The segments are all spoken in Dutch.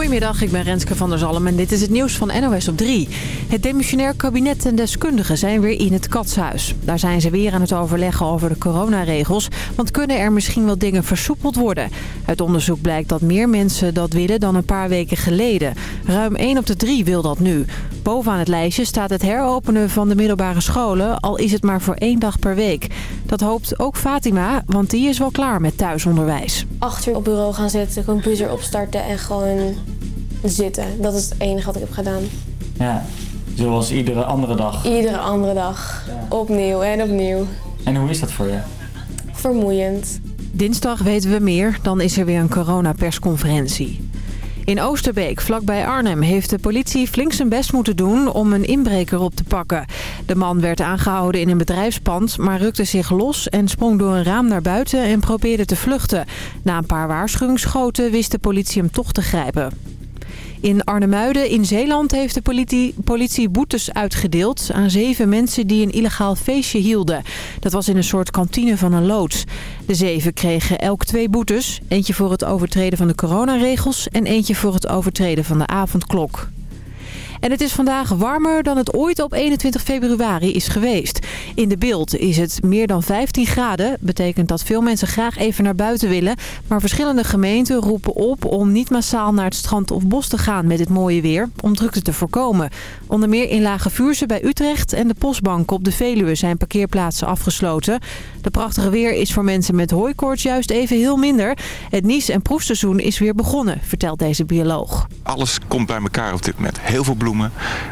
Goedemiddag, ik ben Renske van der Zalm en dit is het nieuws van NOS op 3. Het demissionair kabinet en deskundigen zijn weer in het katshuis. Daar zijn ze weer aan het overleggen over de coronaregels. Want kunnen er misschien wel dingen versoepeld worden? Uit onderzoek blijkt dat meer mensen dat willen dan een paar weken geleden. Ruim 1 op de 3 wil dat nu. Bovenaan het lijstje staat het heropenen van de middelbare scholen... al is het maar voor één dag per week. Dat hoopt ook Fatima, want die is wel klaar met thuisonderwijs. Achter op bureau gaan zitten, computer opstarten en gewoon zitten. Dat is het enige wat ik heb gedaan. Ja, zoals iedere andere dag. Iedere andere dag. Opnieuw en opnieuw. En hoe is dat voor je? Vermoeiend. Dinsdag weten we meer, dan is er weer een coronapersconferentie. In Oosterbeek, vlakbij Arnhem, heeft de politie flink zijn best moeten doen om een inbreker op te pakken. De man werd aangehouden in een bedrijfspand, maar rukte zich los en sprong door een raam naar buiten en probeerde te vluchten. Na een paar waarschuwingsschoten wist de politie hem toch te grijpen. In Arnhemuiden in Zeeland heeft de politie, politie boetes uitgedeeld aan zeven mensen die een illegaal feestje hielden. Dat was in een soort kantine van een loods. De zeven kregen elk twee boetes. Eentje voor het overtreden van de coronaregels en eentje voor het overtreden van de avondklok. En het is vandaag warmer dan het ooit op 21 februari is geweest. In de beeld is het meer dan 15 graden. Betekent dat veel mensen graag even naar buiten willen. Maar verschillende gemeenten roepen op om niet massaal naar het strand of bos te gaan met dit mooie weer. Om drukte te voorkomen. Onder meer in Lage Vuurse bij Utrecht en de postbanken op de Veluwe zijn parkeerplaatsen afgesloten. De prachtige weer is voor mensen met hooikoorts juist even heel minder. Het nies- en proefseizoen is weer begonnen, vertelt deze bioloog. Alles komt bij elkaar op dit moment. Heel veel bloemen,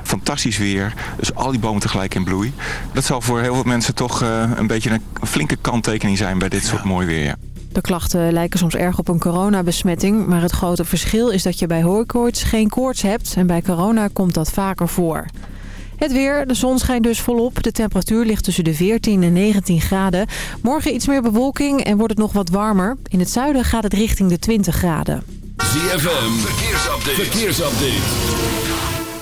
fantastisch weer. Dus al die bomen tegelijk in bloei. Dat zal voor heel veel mensen toch uh, een beetje een flinke kanttekening zijn bij dit soort mooi weer. Ja. De klachten lijken soms erg op een coronabesmetting, maar het grote verschil is dat je bij hooikoorts geen koorts hebt en bij corona komt dat vaker voor. Het weer, de zon schijnt dus volop. De temperatuur ligt tussen de 14 en 19 graden. Morgen iets meer bewolking en wordt het nog wat warmer. In het zuiden gaat het richting de 20 graden. ZFM, verkeersupdate. verkeersupdate.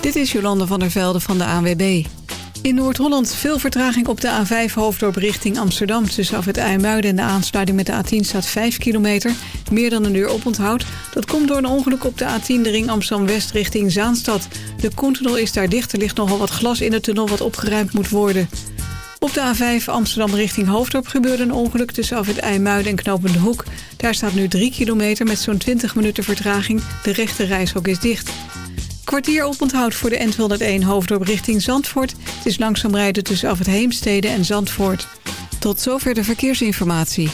Dit is Jolande van der Velde van de ANWB. In Noord-Holland veel vertraging op de A5 hoofddorp richting Amsterdam. Tussen af het IJmuiden en de aansluiting met de A10 staat 5 kilometer. Meer dan een uur oponthoud. Dat komt door een ongeluk op de A10 de ring Amsterdam-West richting Zaanstad. De Koentunnel is daar dicht. Er ligt nogal wat glas in de tunnel wat opgeruimd moet worden. Op de A5 Amsterdam richting Hoofddorp gebeurde een ongeluk tussen af het IJmuiden en Knopende Hoek. Daar staat nu 3 kilometer met zo'n 20 minuten vertraging. De rechte reishok is dicht. Kwartier oponthoud voor de N201 hoofddorp richting Zandvoort. Het is langzaam rijden tussen af het Heemstede en Zandvoort. Tot zover de verkeersinformatie.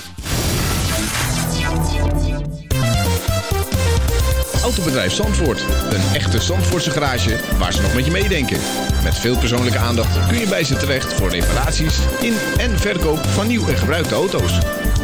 Autobedrijf Zandvoort. Een echte Zandvoortse garage waar ze nog met je meedenken. Met veel persoonlijke aandacht kun je bij ze terecht voor reparaties in en verkoop van nieuw en gebruikte auto's.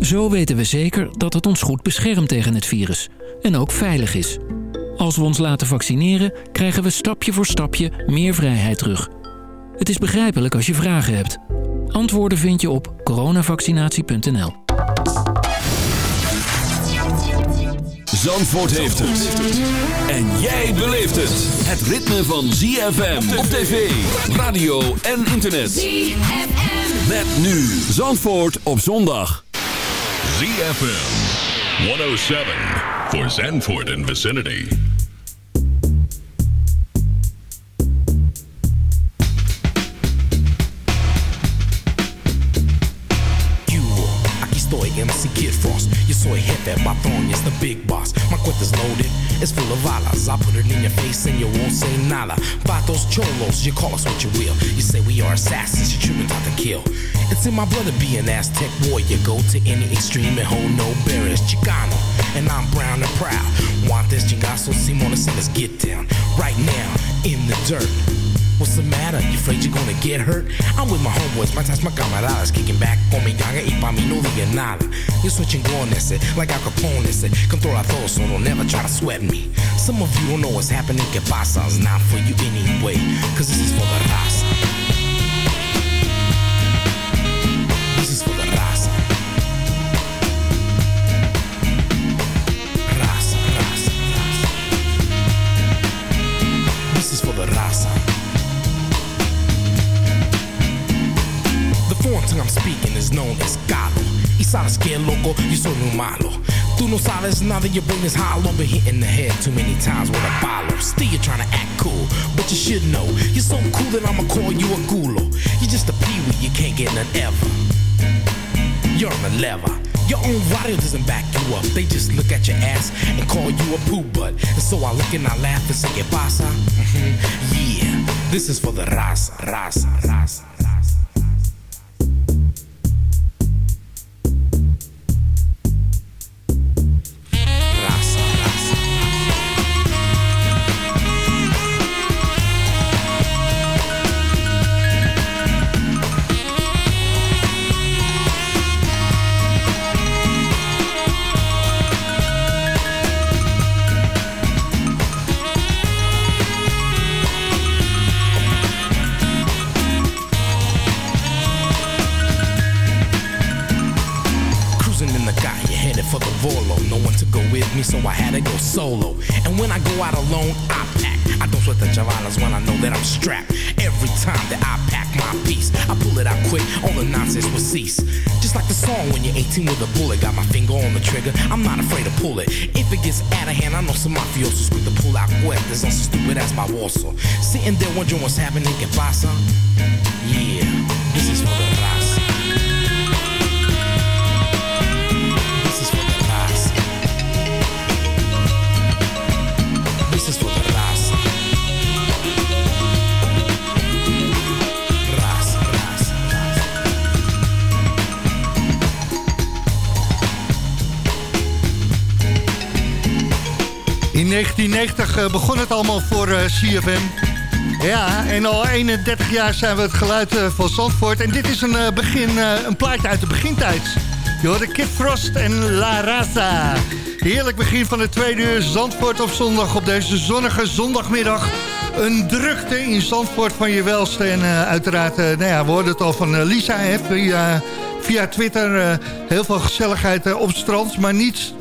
Zo weten we zeker dat het ons goed beschermt tegen het virus en ook veilig is. Als we ons laten vaccineren, krijgen we stapje voor stapje meer vrijheid terug. Het is begrijpelijk als je vragen hebt. Antwoorden vind je op coronavaccinatie.nl. Zandvoort heeft het. En jij beleeft het. Het ritme van ZFM op tv, radio en internet. ZFM. Met nu Zandvoort op zondag. ZFM 107 for Zandvoort and vicinity. MC Kid Frost. Yo soy jefe, patrón, it's the big boss. My cuenta's loaded, it's full of balas. I put it in your face and you won't say nada. Vatos, cholos, you call us what you will. You say we are assassins, you truly taught to kill. It's in my blood to be an Aztec warrior. Go to any extreme and hold no barriers. Chicano, and I'm brown and proud. Want this chingazo, Simona, so let's get down. Right now, in the dirt What's the matter? You afraid you're gonna get hurt? I'm with my homeboys, my ties, my camaradas. Kicking back con mi ganga y pa' mi no diga nada You're switching on ese, eh, like Al Capone ese Controla todo, so don't never try to sweat me. Some of you don't know what's happening, que pasa? It's not for you anyway, cause this is for the raza. This is for the Raza, raza, raza. This is for the raza tongue I'm speaking is known as Galo. Y sabes que loco, yo soy muy malo. Tú no sabes nada, your brain is hollow. Been hit in the head too many times with a follow. Still you're trying to act cool, but you should know. You're so cool that I'ma call you a gulo. You're just a peewee, you can't get none ever. You're on the lever. Your own radio doesn't back you up. They just look at your ass and call you a poo butt. And so I look and I laugh and say, ¿Qué pasa? Mhm. Yeah, this is for the raza, raza. Raza, And when I go out alone, I pack. I don't sweat the javalas when I know that I'm strapped. Every time that I pack my piece, I pull it out quick, all the nonsense will cease. Just like the song when you're 18 with a bullet, got my finger on the trigger, I'm not afraid to pull it. If it gets out of hand, I know some mafiosos quick to pull out weapons on some stupid ass my warsaw. Sitting there wondering what's happening, que pasa? Yeah, this is for the 1990 eh, begon het allemaal voor eh, CFM. Ja, en al 31 jaar zijn we het geluid eh, van Zandvoort. En dit is een, begin, een plaatje uit de begintijd. Je hoorde Kid Frost en La Raza. Heerlijk begin van de tweede uur Zandvoort op zondag op deze zonnige zondagmiddag. Een drukte in Zandvoort van je welste. En uiteraard, nou ja, we hoorden het al van Lisa via, via Twitter. heel veel gezelligheid op het strand, maar niet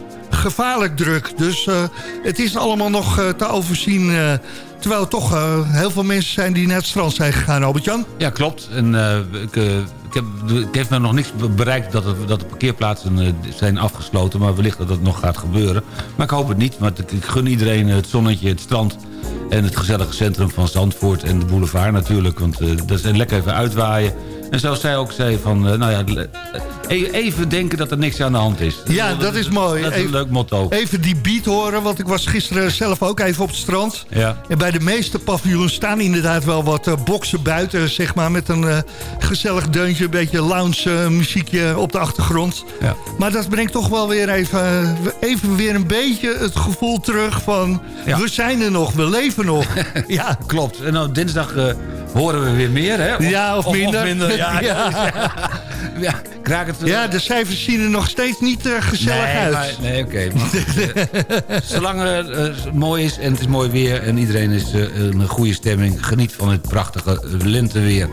gevaarlijk druk. Dus eh, het is allemaal nog eh, te overzien. eh, terwijl er toch heel veel mensen zijn die naar het strand zijn gegaan, Albert-Jan. Ja, klopt. En ik, ik, heb, ik nog niks be- bereikt dat, dat de parkeerplaatsen zijn afgesloten. Maar wellicht dat dat nog gaat gebeuren. Maar ik hoop het niet, want ik, gun iedereen het zonnetje, het strand... en het gezellige centrum van Zandvoort en de boulevard natuurlijk. Want dat is lekker even uitwaaien. En zoals zij ook zei, van, eh, nou ja, e- even denken dat er niks aan de hand is. Ja, dat is mooi. Dat is een Even- leuk motto. Even die beat horen, want ik was gisteren zelf ook even op het strand. Ja. En bij de meeste paviljoens staan inderdaad wel wat eh, boksen buiten, zeg maar. Met een eh, gezellig deuntje, een beetje lounge muziekje op de achtergrond. Ja. Maar dat brengt toch wel weer even, even weer een beetje het gevoel terug van... Ja. we zijn er nog, we leven nog. ja. Klopt. En nou, dinsdag horen we weer meer, hè? Ja, of minder. Ja, Ja. ja. kraak het... ja, de cijfers zien er nog steeds niet eh, gezellig nee, uit. maar- nee, oké. eh, zolang het eh, mooi is en het is mooi weer... en iedereen is in een goede stemming... geniet van het prachtige lenteweer.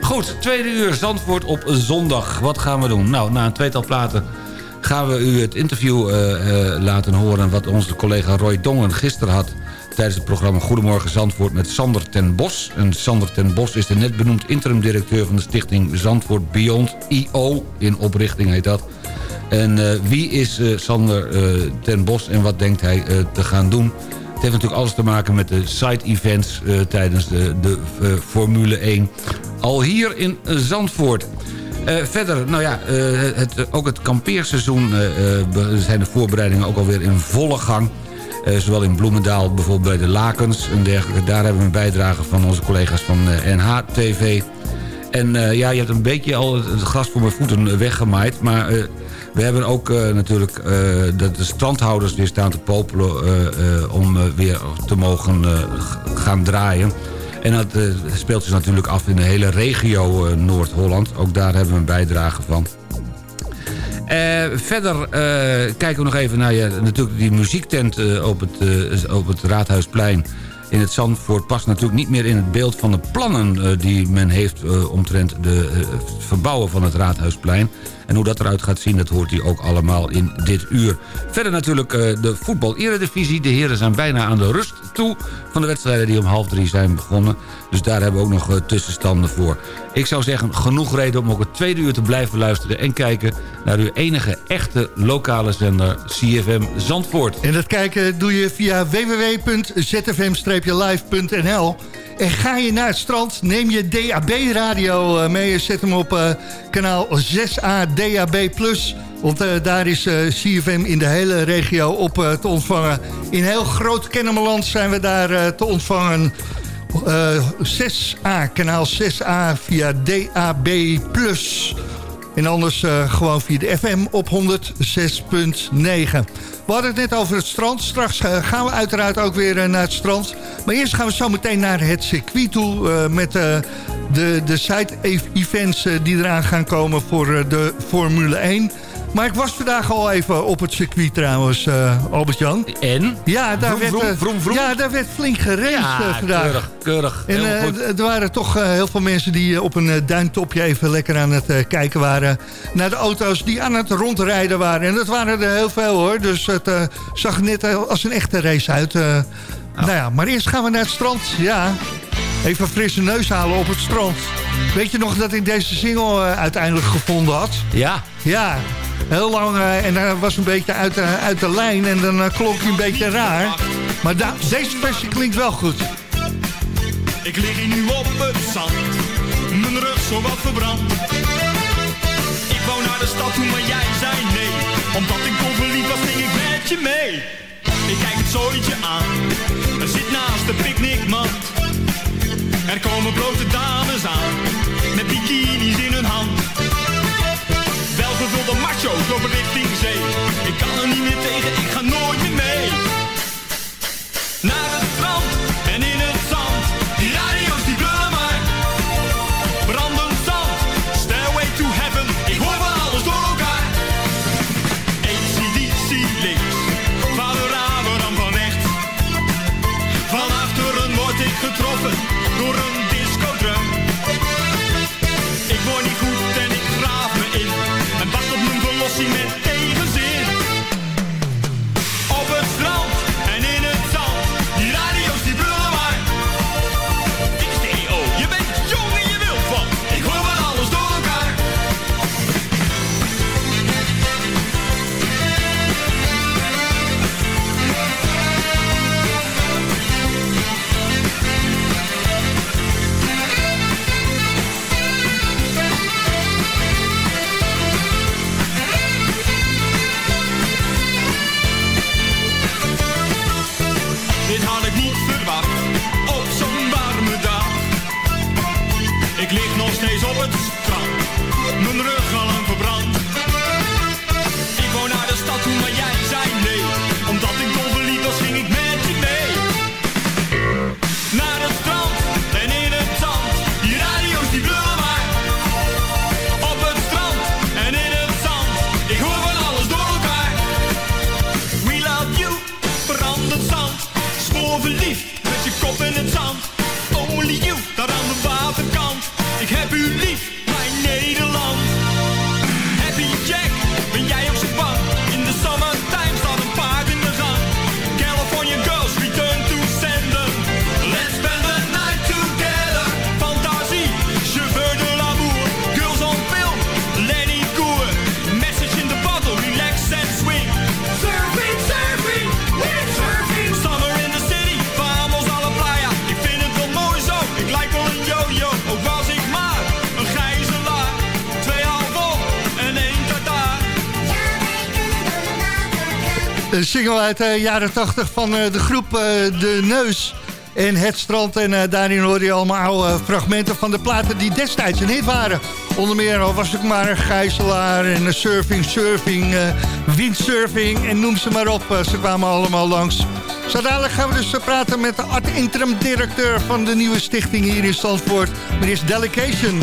Goed, tweede uur Zandvoort op zondag. Wat gaan we doen? Nou, na een tweetal platen gaan we u het interview eh, eh, laten horen... wat onze collega Roy Dongen gisteren had... tijdens het programma Goedemorgen Zandvoort met Sander ten Bos. En Sander ten Bos is de net benoemd interim-directeur... van de stichting Zandvoort Beyond IO. In oprichting heet dat. En eh, wie is eh, Sander eh, ten Bos en wat denkt hij te gaan doen? Het heeft natuurlijk alles te maken met de side-events... tijdens de, de Formule 1. Al hier in Zandvoort. Verder, nou ja, het, ook het kampeerseizoen zijn de voorbereidingen ook alweer in volle gang. Eh, zowel in Bloemendaal, bijvoorbeeld bij de Lakens en dergelijke. Daar hebben we een bijdrage van onze collega's van eh, NH-TV. En eh, ja, je hebt een beetje al het gras voor mijn voeten weggemaaid. Maar we hebben ook natuurlijk dat de strandhouders weer staan te popelen... om weer te mogen gaan draaien. En dat speelt zich natuurlijk af in de hele regio Noord-Holland. Ook daar hebben we een bijdrage van. Eh, verder eh, kijken we nog even naar ja, natuurlijk die muziektent eh, op, het, op het Raadhuisplein in het Zandvoort past natuurlijk niet meer in het beeld van de plannen die men heeft omtrent de het verbouwen van het Raadhuisplein. En hoe dat eruit gaat zien, dat hoort u ook allemaal in dit uur. Verder natuurlijk eh, de voetbal-eredivisie. De heren zijn bijna aan de rust toe van de wedstrijden die om half drie zijn begonnen. Dus daar hebben we ook nog eh, tussenstanden voor. Ik zou zeggen, genoeg reden om ook het tweede uur te blijven luisteren... en kijken naar uw enige echte lokale zender CFM Zandvoort. En dat kijken doe je via www.zfm-live.nl. En ga je naar het strand, neem je DAB-radio mee... en zet hem op kanaal 6A DAB+. Want uh, daar is uh, CFM in de hele regio op uh, te ontvangen. In heel groot Kennemerland zijn we daar te ontvangen. 6A, kanaal 6A via DAB+. En anders gewoon via de FM op 106.9. We hadden het net over het strand. Straks gaan we uiteraard ook weer naar het strand. Maar eerst gaan we zo meteen naar het circuit toe... met de, de side-events die eraan gaan komen voor de Formule 1... Maar ik was vandaag al even op het circuit trouwens, uh, Albert-Jan. En? Ja, daar, vroom, werd, vroom, vroom. ja, daar werd flink geraced ja, uh, vandaag. keurig, keurig. En er waren toch heel veel mensen die op een duintopje even lekker aan het kijken waren... naar de auto's die aan het rondrijden waren. En dat waren er heel veel hoor, dus het zag net als een echte race uit. Oh. Nou ja, maar eerst gaan we naar het strand, ja... Even frisse neus halen op het strand. Weet je nog dat ik deze single uiteindelijk gevonden had? Ja. Ja, heel lang uh, en hij was een beetje uit, uh, uit de lijn en dan uh, klonk hij een beetje raar. Maar deze versie klinkt wel goed. Ik lig hier nu op het zand, mijn rug zo wat verbrand. Ik wou naar de stad toe, maar jij zei nee. Omdat ik kon verliefd was, ging ik met je mee. Ik kijk het zooitje aan, er zit naast de picknickmand. Er komen blote dames aan, met bikinis uit de jaren 80 van uh, de groep uh, De Neus en Het Strand. En uh, daarin hoorde je allemaal fragmenten van de platen die destijds een hit waren. Onder meer was ik maar een gijzelaar en surfing, surfing, windsurfing en noem ze maar op. ze kwamen allemaal langs. Zo gaan we dus eh, praten met de art-interim directeur van de nieuwe stichting hier in Zandvoort. Meneer Delegation.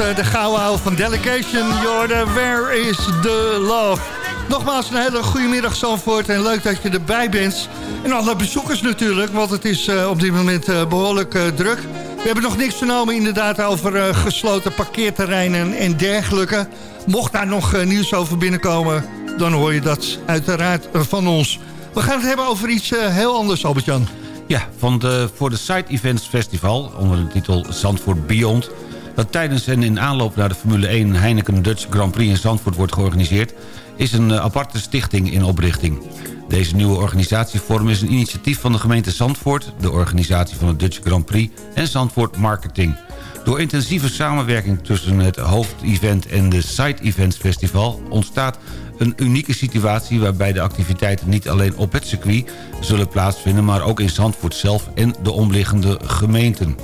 de gouden van Delegation. Jorden, where is the love? Nogmaals een hele goede middag Zandvoort en leuk dat je erbij bent. En alle bezoekers natuurlijk, want het is eh, op dit moment eh, behoorlijk eh, druk. We hebben nog niks vernomen inderdaad over eh, gesloten parkeerterreinen en dergelijke. Mocht daar nog eh, nieuws over binnenkomen, dan hoor je dat uiteraard eh, van ons. We gaan het hebben over iets eh, heel anders, Albert-Jan. Ja, van de, voor de Side Events Festival, onder de titel Zandvoort Beyond... dat tijdens en in aanloop naar de Formule 1 Heineken Dutch Grand Prix in Zandvoort wordt georganiseerd... is een eh, aparte stichting in oprichting. Deze nieuwe organisatievorm is een initiatief van de gemeente Zandvoort... de organisatie van de Dutch Grand Prix en Zandvoort Marketing. Door intensieve samenwerking tussen het hoofdevent en de Side Events Festival... ontstaat een unieke situatie waarbij de activiteiten niet alleen op het circuit zullen plaatsvinden... maar ook in Zandvoort zelf en de omliggende gemeenten.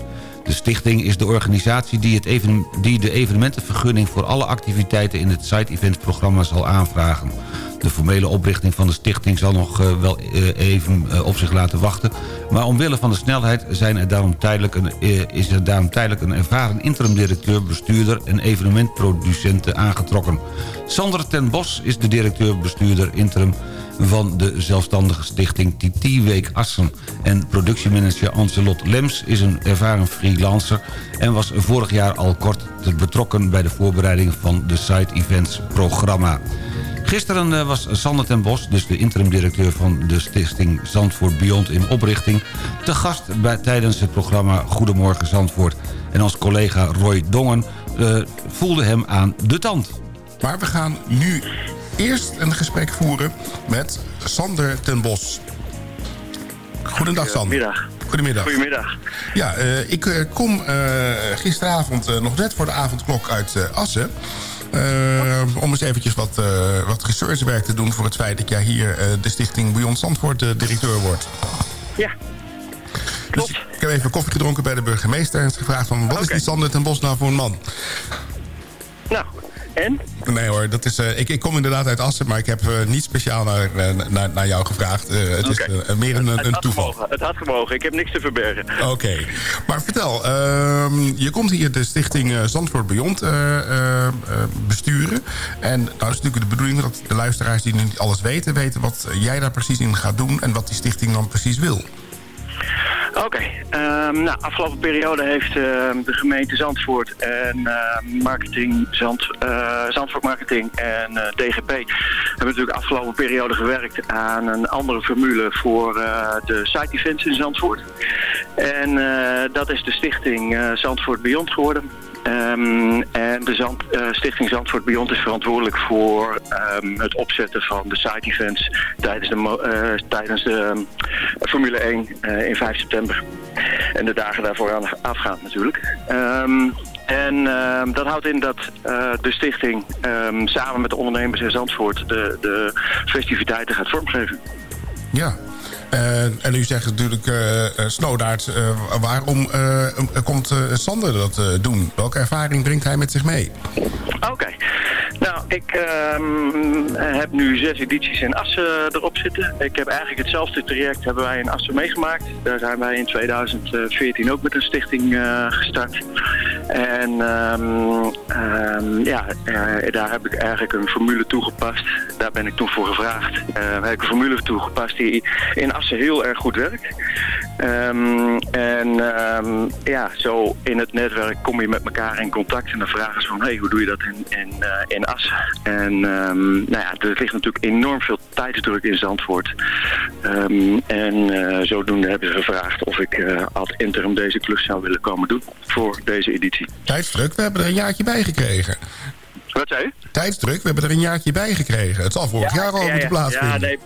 De stichting is de organisatie die, het even, die de evenementenvergunning... voor alle activiteiten in het side-event-programma zal aanvragen. De formele oprichting van de stichting zal nog eh, wel eh, even eh, op zich laten wachten... maar omwille van de snelheid zijn er daarom tijdelijk een, is er daarom tijdelijk een ervaren interim-directeur, bestuurder... en evenementproducenten aangetrokken. Sander ten Bos is de directeur-bestuurder interim van de zelfstandige stichting TT Week Assen. En productiemanager Ancelot Lems is een ervaren freelancer... en was vorig jaar al kort betrokken bij de voorbereiding van de Side Events programma. Gisteren eh, was Sander ten Bos, dus de interim-directeur van de stichting Zandvoort Beyond in oprichting... te gast bij, tijdens het programma Goedemorgen Zandvoort. En als collega Roy Dongen uh, voelde hem aan de tand. Maar we gaan nu eerst een gesprek voeren met Sander ten Bos. Goedendag Sander. Goedemiddag. Goedemiddag. Goedemiddag. Ja, uh, ik uh, kom uh, gisteravond nog net voor de avondklok uit Assen. om eens eventjes wat, wat researchwerk te doen voor het feit dat jij hier de stichting Beyond Zandvoort directeur wordt. Ja, dus ik heb even koffie gedronken bij de burgemeester en gevraagd van wat is die Sander ten Bos nou voor een man? Nou, en? Nee hoor, dat is, uh, ik, ik kom inderdaad uit Assen, maar ik heb uh, niet speciaal naar, naar, naar jou gevraagd. Het okay. is meer een, het, een toeval. Gemogen, het had gemogen, ik heb niks te verbergen. Oké, okay. maar vertel, ehm, je komt hier de stichting Zandvoort Beyond besturen. En nou is natuurlijk de bedoeling dat de luisteraars die niet alles weten... weten wat jij daar precies in gaat doen en wat die stichting dan precies wil. Oké, okay. um, nou, afgelopen periode heeft uh, de gemeente Zandvoort en uh, marketing, Zand, uh, Zandvoort Marketing en DGP hebben natuurlijk afgelopen periode gewerkt aan een andere formule voor de site events in Zandvoort. En dat is de stichting Zandvoort Beyond geworden. Um, en de uh, Stichting Zandvoort Beyond is verantwoordelijk voor um, het opzetten van de side events tijdens de, uh, tijdens de um, Formule 1 uh, in 5 september. En de dagen daarvoor aan afgaan natuurlijk. En dat houdt in dat de stichting samen met de ondernemers in Zandvoort de, de festiviteiten gaat vormgeven. Ja, en u zegt natuurlijk, uh, Snowdaard, uh, waarom komt Sander dat doen? Welke ervaring brengt hij met zich mee? Oké. Nou, ik um, heb nu zes edities in Assen erop zitten. Ik heb eigenlijk hetzelfde traject hebben wij in Assen meegemaakt. Daar zijn wij in 2014 ook met een stichting gestart. En um, um, ja, daar heb ik eigenlijk een formule toegepast. Daar ben ik toen voor gevraagd. heb ik een formule toegepast die in Assen heel erg goed werkt. Um, en um, ja, zo in het netwerk kom je met elkaar in contact en dan vragen ze van, hey, hoe doe je dat in, in, uh, in Assen? En um, nou ja, er ligt natuurlijk enorm veel tijdsdruk in Zandvoort. en uh, zodoende hebben ze gevraagd of ik uh, ad interim deze klus zou willen komen doen voor deze editie. Tijdsdruk, we hebben er een jaartje bij gekregen. Wat zei u? Tijdsdruk, we hebben er een jaartje bij gekregen. Het zal vorig ja, jaar al ja, moeten plaatsvinden. Ja, nee.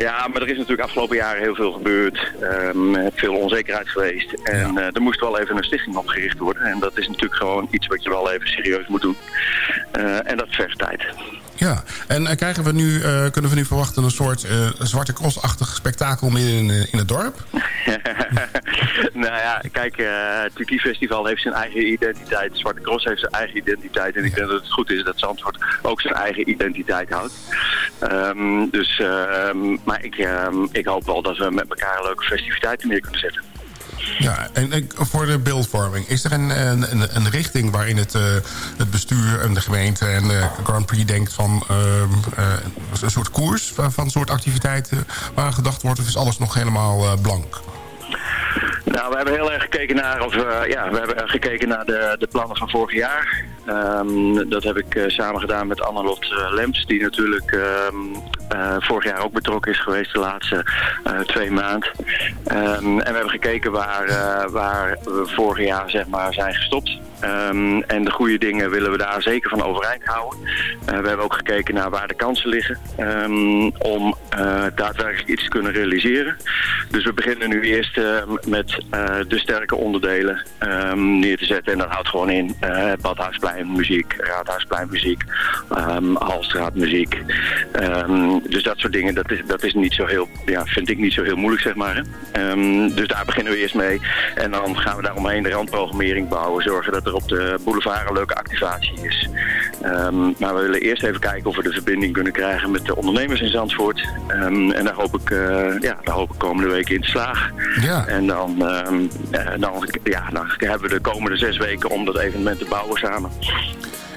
Ja, maar er is natuurlijk afgelopen jaren heel veel gebeurd. Um, veel onzekerheid geweest. En ja. uh, er moest wel even een stichting opgericht worden. En dat is natuurlijk gewoon iets wat je wel even serieus moet doen. Uh, en dat vergt tijd. Ja, en uh, krijgen we nu, uh, kunnen we nu verwachten een soort uh, zwarte cross-achtig spektakel midden in, in het dorp? nou ja, kijk, het Tuki Festival heeft zijn eigen identiteit. Zwarte Cross heeft zijn eigen identiteit. En ik denk dat het goed is dat Zandvoort ook zijn eigen identiteit houdt. Um, dus, um, maar ik, um, ik hoop wel dat we met elkaar leuke festiviteiten neer kunnen zetten. Ja, en, voor de beeldvorming, is er een, een, een richting waarin het, uh, het bestuur en de gemeente en de Grand Prix denkt van uh, uh, een soort koers van een soort activiteiten waar gedacht wordt of is alles nog helemaal blank? Nou, we hebben heel erg gekeken naar, of, ja, we hebben gekeken naar de, de plannen van vorig jaar. Um, dat heb ik uh, samen gedaan met Annelot uh, Lems, die natuurlijk um, vorig jaar ook betrokken is geweest de laatste twee maanden. Um, en we hebben gekeken waar, waar we vorig jaar zeg maar, zijn gestopt. En de goede dingen willen we daar zeker van overeind houden. We hebben ook gekeken naar waar de kansen liggen om daadwerkelijk iets te kunnen realiseren. Dus we beginnen nu eerst met de sterke onderdelen neer te zetten. En dat houdt gewoon in Badhuisplein muziek, Raadhuisplein muziek, Halstraat muziek. dus dat soort dingen, dat is, dat is niet zo heel, ja, vind ik niet zo heel moeilijk zeg maar. dus daar beginnen we eerst mee. En dan gaan we daaromheen de randprogrammering bouwen, zorgen dat er op de boulevard een leuke activatie is. Um, maar we willen eerst even kijken of we de verbinding kunnen krijgen met de ondernemers in Zandvoort. Um, en daar hoop ik, uh, ja, daar hoop ik komende week in te slagen. Ja. En dan, um, uh, dan, ja, dan hebben we de komende zes weken om dat evenement te bouwen samen.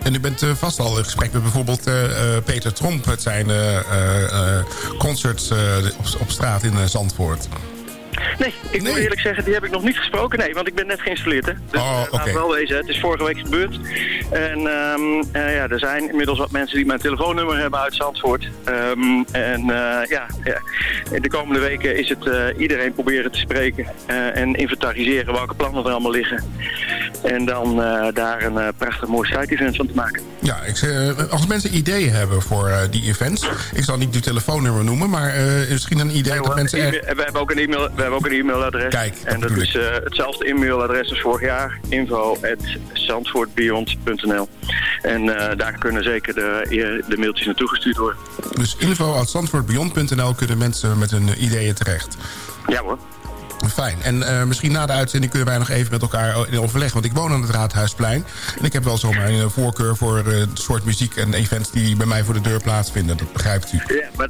En u bent eh, vast al in gesprek met bijvoorbeeld eh, eh, Peter Tromp... met zijn eh, eh, eh, concerts eh, op, op straat in eh, Zandvoort. Nee, ik moet eerlijk zeggen, die heb ik nog niet gesproken. Nee, want ik ben net geïnstalleerd. Hè. Dus Oh, eh, oké. wel wezen, het is vorige week gebeurd. En ehm, eh, ja, er zijn inmiddels wat mensen die mijn telefoonnummer hebben uit Zandvoort. Ehm, en eh, ja, de komende weken is het iedereen proberen te spreken en inventariseren welke plannen er allemaal liggen. En dan daar een prachtig mooi site-event van te maken. Ja, ik, als mensen ideeën hebben voor die events... ik zal niet uw telefoonnummer noemen... maar misschien een idee dat mensen... Echt- We hebben ook een e-mail, hebben ook een e-mailadres. Kijk, en dat is eh, hetzelfde e-mailadres als vorig jaar. info@zandvoortbeyond.nl En eh, daar kunnen zeker de, de mailtjes naartoe gestuurd worden. Dus info.zandvoortbeyond.nl kunnen mensen met hun eh, ideeën terecht. Ja hoor. Fijn. En eh, misschien na de uitzending kunnen wij nog even met elkaar in overleg. Want ik woon aan het Raadhuisplein. En ik heb wel zo mijn eh, voorkeur voor eh, het soort muziek en events die bij mij voor de deur plaatsvinden. Dat begrijpt u. Ja, maar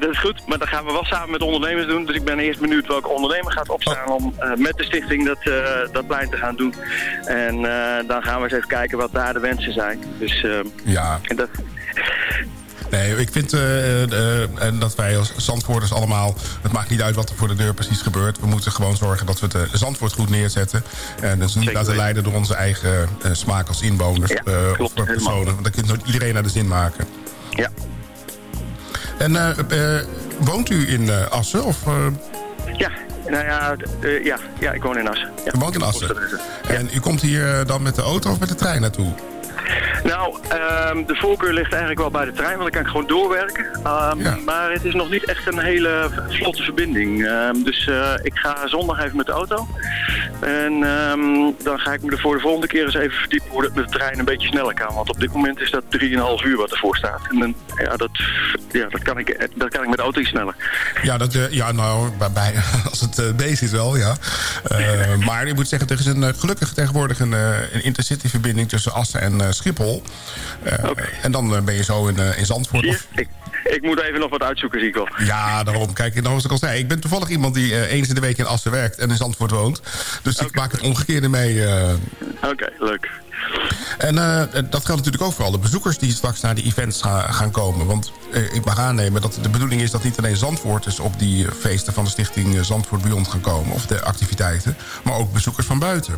dat is goed. Maar dat gaan we wel samen met ondernemers doen. Dus ik ben eerst benieuwd welke ondernemer gaat opstaan om eh, met de stichting dat, eh, dat plein te gaan doen. En eh, dan gaan we eens even kijken wat daar de wensen zijn. Dus eh, Ja. en dat, Nee, ik vind eh, eh, en dat wij als Zandvoorters allemaal... het maakt niet uit wat er voor de deur precies gebeurt. We moeten gewoon zorgen dat we eh, Zandvoort goed neerzetten. En dus niet laten leiden door onze eigen eh, smaak als inwoners Ja, eh, klopt, of personen. Want dan kunt iedereen naar de zin maken. Ja. En eh, eh, woont u in eh, Assen? Of, eh, ja, nou ja, eh, ja, ja, ik woon in Assen. Ja. u woont in Assen? En u komt hier eh, dan met de auto of met de trein naartoe? Nou, ehm, de voorkeur ligt eigenlijk wel bij de trein, want dan kan ik gewoon doorwerken. Ehm, Maar het is nog niet echt een hele vlotte verbinding. Ehm, dus eh, ik ga zondag even met de auto. En dan ga ik me er voor de volgende keer eens even verdiepen hoe dat met de trein een beetje sneller kan. Want op dit moment is dat 3,5 uur wat ervoor staat. En dan, ja, dat, ja, dat, kan ik, dat kan ik met de auto iets sneller. Ja, dat, eh, ja nou, bij, bij- als het uh, is wel, ja. Eh, maar ik moet zeggen, er is een, eh, gelukkig tegenwoordig een, eh, een intercity-verbinding tussen Assen en eh, Schiphol. Eh, En dan eh, ben je zo in, eh, in Zandvoort. Of, Ik, ik moet even nog wat uitzoeken, zie ik wel. ja, daarom. Kijk, nou, zoals ik al zei, ik ben toevallig iemand die eh, eens in de week in Assen werkt en in Zandvoort woont. Dus ik maak het omgekeerde mee. eh. Oké, leuk. En eh, dat geldt natuurlijk ook voor alle bezoekers die straks naar die events ga- gaan komen. Want eh, ik mag aannemen dat de bedoeling is dat niet alleen Zandvoorters op die eh, feesten van de stichting eh, Zandvoort Beyond gaan komen. Of de activiteiten, maar ook bezoekers van buiten.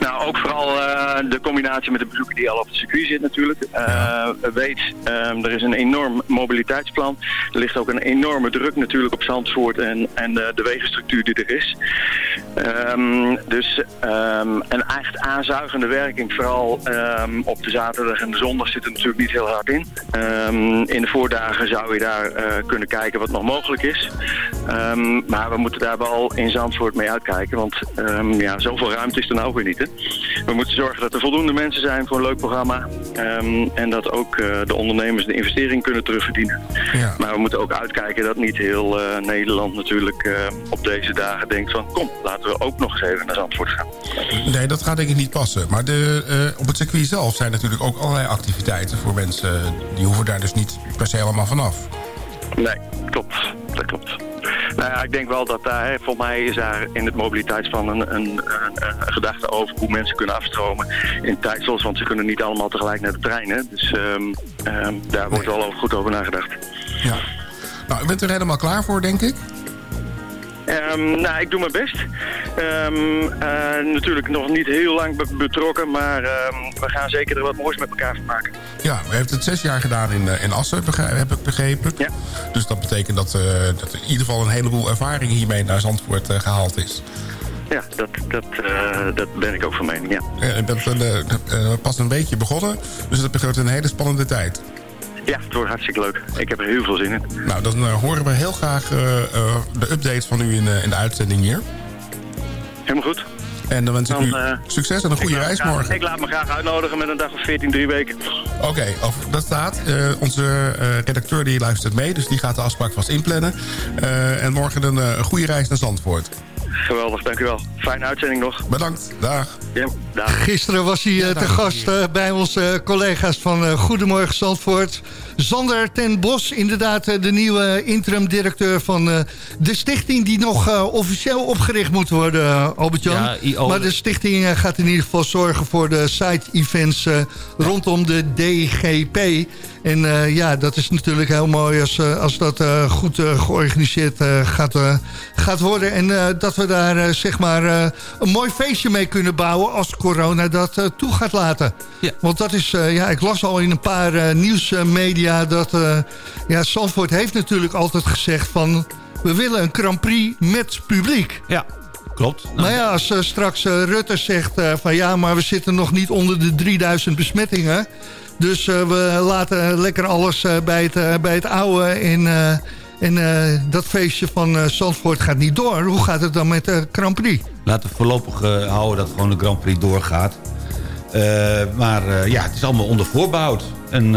Nou, ook vooral eh, de combinatie met de bezoeker die al op het circuit zit natuurlijk. Eh, weet, ehm, er is een enorm mobiliteitsplan. Er ligt ook een enorme druk natuurlijk op Zandvoort en, en de, de wegenstructuur die er is. Ehm, dus ehm, een echt aanzuigende werking, vooral op de zaterdag en de zondag zit er natuurlijk niet heel hard in. In de voordagen zou je daar eh, kunnen kijken wat nog mogelijk is. Maar we moeten daar wel in Zandvoort mee uitkijken, want ja, zoveel ruimte is er nou ook weer We moeten zorgen dat er voldoende mensen zijn voor een leuk programma ehm, en dat ook eh, de ondernemers de investering kunnen terugverdienen. Ja. Maar we moeten ook uitkijken dat niet heel eh, Nederland natuurlijk eh, op deze dagen denkt van kom, laten we ook nog eens even naar Zandvoort gaan. Nee, dat gaat denk ik niet passen. Maar de, op het circuit zelf zijn natuurlijk ook allerlei activiteiten voor mensen. Die hoeven daar dus niet per se allemaal vanaf. Nee, klopt. Dat klopt. Nou ja, ik denk wel dat daar, voor mij is daar in het mobiliteitsplan een, een, een, een gedachte over hoe mensen kunnen afstromen in tijdslots, want ze kunnen niet allemaal tegelijk naar de trein. Hè. Dus ehm, ehm, daar wordt wel over, goed over nagedacht. Ja. Nou, u bent er helemaal klaar voor, denk ik? Ehm, nou, ik doe mijn best. Ehm, eh, natuurlijk nog niet heel lang be- betrokken, maar ehm, we gaan zeker er wat moois met elkaar van maken. Ja, u heeft het zes jaar gedaan in, eh, in Assen, heb ik begrepen. Ja. Dus dat betekent dat, eh, dat er in ieder geval een heleboel ervaring hiermee naar Zandvoort eh, gehaald is. Ja, dat, dat, dat ben ik ook van mening, ja. Ja, bent eh, pas een beetje begonnen, dus dat betekent een hele spannende tijd. Ja, het wordt hartstikke leuk. Ik heb er heel veel zin in. Nou, dan eh, horen we heel graag eh, eh, de updates van u in, in de uitzending hier. Helemaal goed. En dan wens ik u Dan, succes en een goede reis graag- morgen. Ik laat me graag uitnodigen met een dag of 14, drie weken. Oké, dat staat. Onze redacteur die luistert mee, dus die gaat de afspraak vast inplannen. En morgen een, een goede reis naar Zandvoort. Geweldig, dank u wel. fijne uitzending nog. Bedankt, dag. Ja, dag. Gisteren was hij eh, te gast eh, bij onze collega's van eh, Goedemorgen Zandvoort. Zander ten Bos, inderdaad eh, de nieuwe interim-directeur van eh, de stichting... die nog eh, officieel opgericht moet worden, eh, Albert-Jan. Ja, IO. maar de stichting eh, gaat in ieder geval zorgen voor de side-events eh, rondom de DGP. En eh, ja, dat is natuurlijk heel mooi als, eh, als dat eh, goed georganiseerd gaat, gaat worden. En dat we daar zeg maar een mooi feestje mee kunnen bouwen als corona dat toe gaat laten. Want dat is, ja, ik las al in een paar nieuwsmedia dat ja, Zandvoort heeft natuurlijk altijd gezegd van we willen een Grand Prix met publiek. Ja, klopt. Maar ja, als straks Rutte zegt van ja, maar we zitten nog niet onder de 3000 besmettingen. Dus eh, we laten lekker alles eh, bij, het, eh, bij het oude en, en dat feestje van Zandvoort gaat niet door. Hoe gaat het dan met de Grand Prix? Laten we voorlopig houden dat gewoon de Grand Prix doorgaat. Maar ja, het is allemaal onder voorbehoud. En,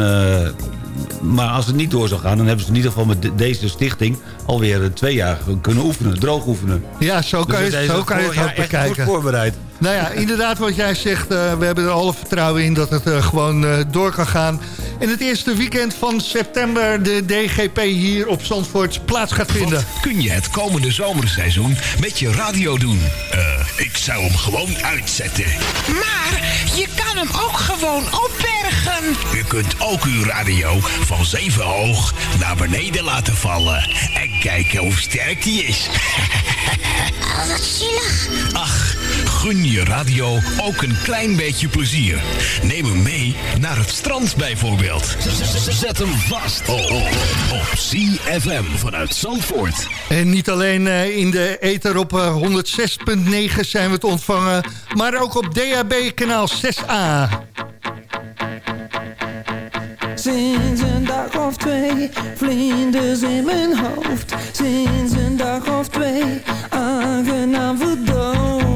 maar als het niet door zou gaan... dan hebben ze in ieder geval met de- deze stichting... alweer twee jaar kunnen oefenen, droog oefenen. Ja, zo kan, Dus je, deze zo kan je het ook ja, bekijken. goed voorbereid. Nou ja, inderdaad wat jij zegt. eh, we hebben er alle vertrouwen in dat het eh, gewoon eh, door kan gaan. En het eerste weekend van september de DGP hier op Zandvoort plaats gaat vinden. Kun je het komende zomerseizoen met je radio doen? Eh, ik zou hem gewoon uitzetten. Maar je kan hem ook gewoon opbergen. U kunt ook uw radio van zeven hoog naar beneden laten vallen. En kijken hoe sterk die is. Oh, wat zielig. Ach, gun je radio ook een klein beetje plezier. Neem hem mee naar het strand bijvoorbeeld. Zet hem vast oh, oh, op CFM vanuit Zandvoort. En niet alleen eh, in de ether op eh, 106.9 zijn we te ontvangen... maar ook op DAB kanaal 6A. Sinds een dag of twee, vlinders in mijn hoofd. Sinds een dag of twee, aangenaam verdoofd.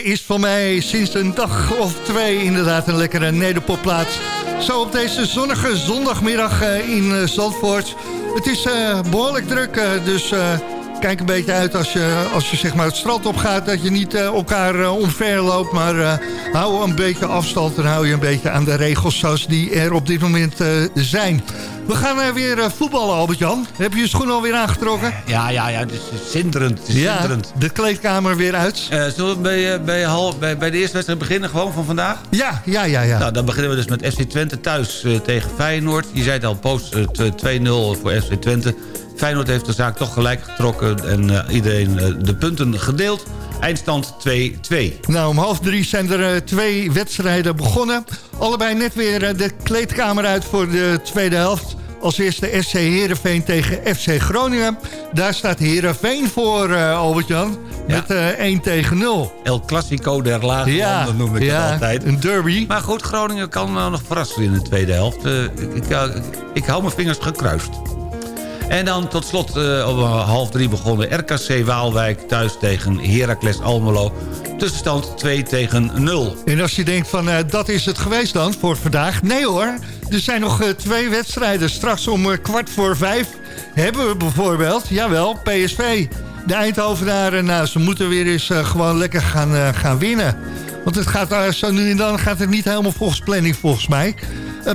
Is van mij sinds een dag of twee inderdaad een lekkere nederpopplaats. Zo op deze zonnige zondagmiddag eh, in eh, Zandvoort. Het is eh, behoorlijk druk, dus kijk een beetje uit als je, als je zeg maar het strand op gaat... dat je niet elkaar omver loopt, maar hou een beetje afstand... en hou je een beetje aan de regels zoals die er op dit moment zijn. We gaan eh, weer eh, voetballen, Albert-Jan. Heb je je schoenen alweer aangetrokken? Ja, ja, ja, het is zinderend. Het is Ja, zinderend. de kleedkamer weer uit. Eh, zullen we bij, bij, half, bij, bij de eerste wedstrijd beginnen gewoon van vandaag? Ja, ja, ja. ja. Nou, dan beginnen we dus met FC Twente thuis tegen Feyenoord. Je zei het al, post eh, t- 2-0 voor FC Twente. Feyenoord heeft de zaak toch gelijk getrokken en iedereen de punten gedeeld. Eindstand 2-2. Nou, om half drie zijn er twee wedstrijden begonnen. Allebei net weer de kleedkamer uit voor de tweede helft. Als eerste SC Heerenveen tegen FC Groningen. Daar staat Heerenveen voor, eh, Albert-Jan. Met eh 1 tegen 0. El Clasico der Lage Ja, Landen noem ik ja, het altijd. een derby. Maar goed, Groningen kan nou nog verrassen in de tweede helft. Eh, ik, ik, ik, ik hou mijn vingers gekruist. En dan tot slot eh om eh, half drie begonnen RKC Waalwijk thuis tegen Heracles Almelo. Tussenstand 2 tegen 0. En als je denkt van, eh, dat is het geweest dan voor vandaag. Nee hoor, er zijn nog twee wedstrijden. Straks om kwart voor vijf hebben we bijvoorbeeld, jawel, PSV. De Eindhovenaren, nou, ze moeten weer eens gewoon lekker gaan, gaan winnen. Want het gaat zo nu en dan gaat het niet helemaal volgens planning volgens mij.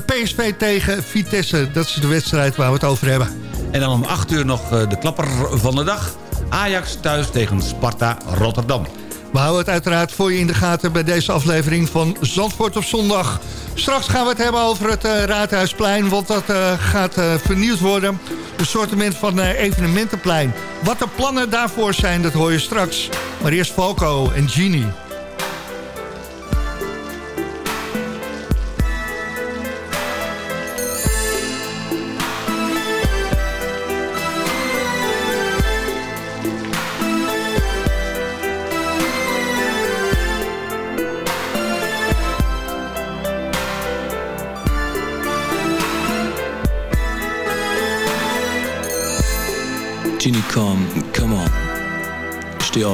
PSV tegen Vitesse, dat is de wedstrijd waar we het over hebben. En dan om 8 uur nog eh, de klapper van de dag. Ajax thuis tegen Sparta Rotterdam. We houden het uiteraard voor je in de gaten bij deze aflevering van Zandvoort op zondag. Straks gaan we het hebben over het eh, Raadhuisplein, want dat eh, gaat vernieuwd worden. Een soortement van evenementenplein. Wat de plannen daarvoor zijn, dat hoor je straks. Maar eerst Falco en. Genie,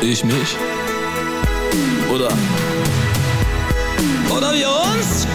Ich mich? Oder? Oder wir uns? Es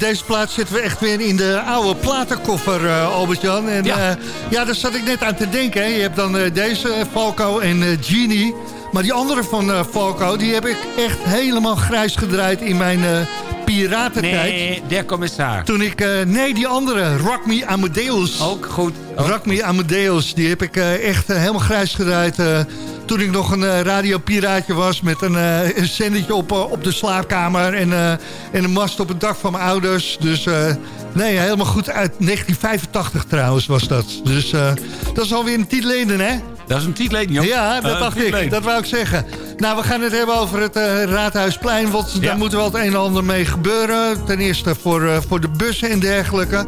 Met deze plaats zitten we echt weer in de oude platenkoffer, uh, Albert-Jan. En ja. Uh, ja, daar zat ik net aan te denken. Hè. Je hebt dan uh, deze, Falco en Genie. Maar die andere van Falco, die heb ik echt helemaal grijs gedraaid in mijn piratentijd. Nee, der commissaris. Toen ik, nee, die andere, Rock Me Amadeus. Ook goed. Ook. Rock Me Amadeus, die heb ik echt helemaal grijs gedraaid toen ik nog een uh, radiopiraatje was... met een, uh, een zendertje op, uh, op de slaapkamer... En, en een mast op het dak van mijn ouders. Dus nee, helemaal goed uit 1985 trouwens was dat. Dus dat is alweer een titleden, hè? Dat is een titleden, joh. Ja, dat dacht ik. Dat wou ik zeggen. Nou, we gaan het hebben over het Raadhuisplein. Want ja. daar moet wel het een en ander mee gebeuren. Ten eerste voor, voor de bussen en dergelijke.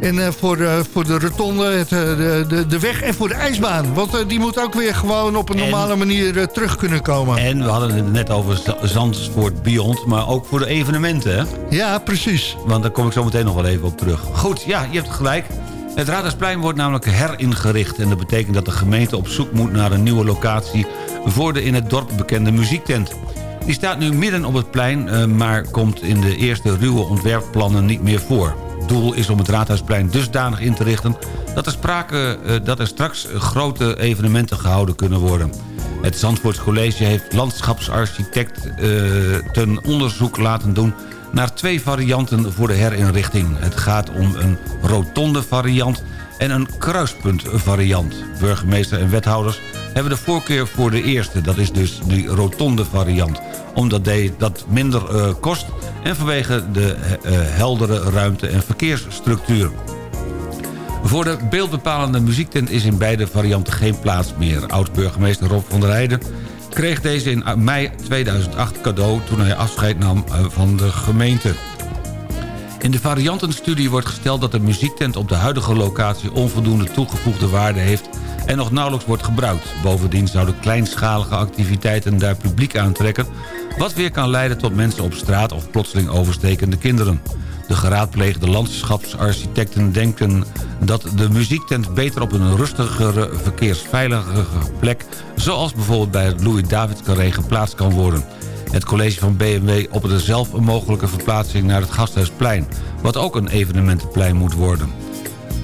En uh, voor, uh, voor de rotonde, het, uh, de, de, de weg en voor de ijsbaan. Want die moet ook weer gewoon op een normale en, manier terug kunnen komen. En we hadden het net over Zandvoort Beyond, maar ook voor de evenementen, hè? Ja, precies. Want daar kom ik zo meteen nog wel even op terug. Goed, ja, je hebt gelijk. Het Raadhuisplein wordt namelijk heringericht. En dat betekent dat de gemeente op zoek moet naar een nieuwe locatie... voor de in het dorp bekende muziektent. Die staat nu midden op het plein, maar komt in de eerste ruwe ontwerpplannen niet meer voor doel is om het Raadhuisplein dusdanig in te richten... dat er, sprake, dat er straks grote evenementen gehouden kunnen worden. Het Zandvoorts College heeft landschapsarchitect uh, ten onderzoek laten doen... naar twee varianten voor de herinrichting. Het gaat om een rotonde variant en een kruispunt variant. Burgemeester en wethouders hebben de voorkeur voor de eerste. Dat is dus die rotonde variant. Omdat dat minder uh, kost en vanwege de uh, heldere ruimte- en verkeersstructuur. Voor de beeldbepalende muziektent is in beide varianten geen plaats meer. Oud-burgemeester Rob van der Heijden kreeg deze in mei 2008 cadeau... toen hij afscheid nam van de gemeente. In de variantenstudie wordt gesteld dat de muziektent op de huidige locatie... onvoldoende toegevoegde waarde heeft en nog nauwelijks wordt gebruikt. Bovendien zouden kleinschalige activiteiten daar publiek aantrekken... wat weer kan leiden tot mensen op straat of plotseling overstekende kinderen. De geraadpleegde landschapsarchitecten denken dat de muziektent beter op een rustigere, verkeersveilige plek... zoals bijvoorbeeld bij het Louis-Davids-carré geplaatst kan worden. Het college van BMW opperde zelf een mogelijke verplaatsing naar het Gasthuisplein... wat ook een evenementenplein moet worden.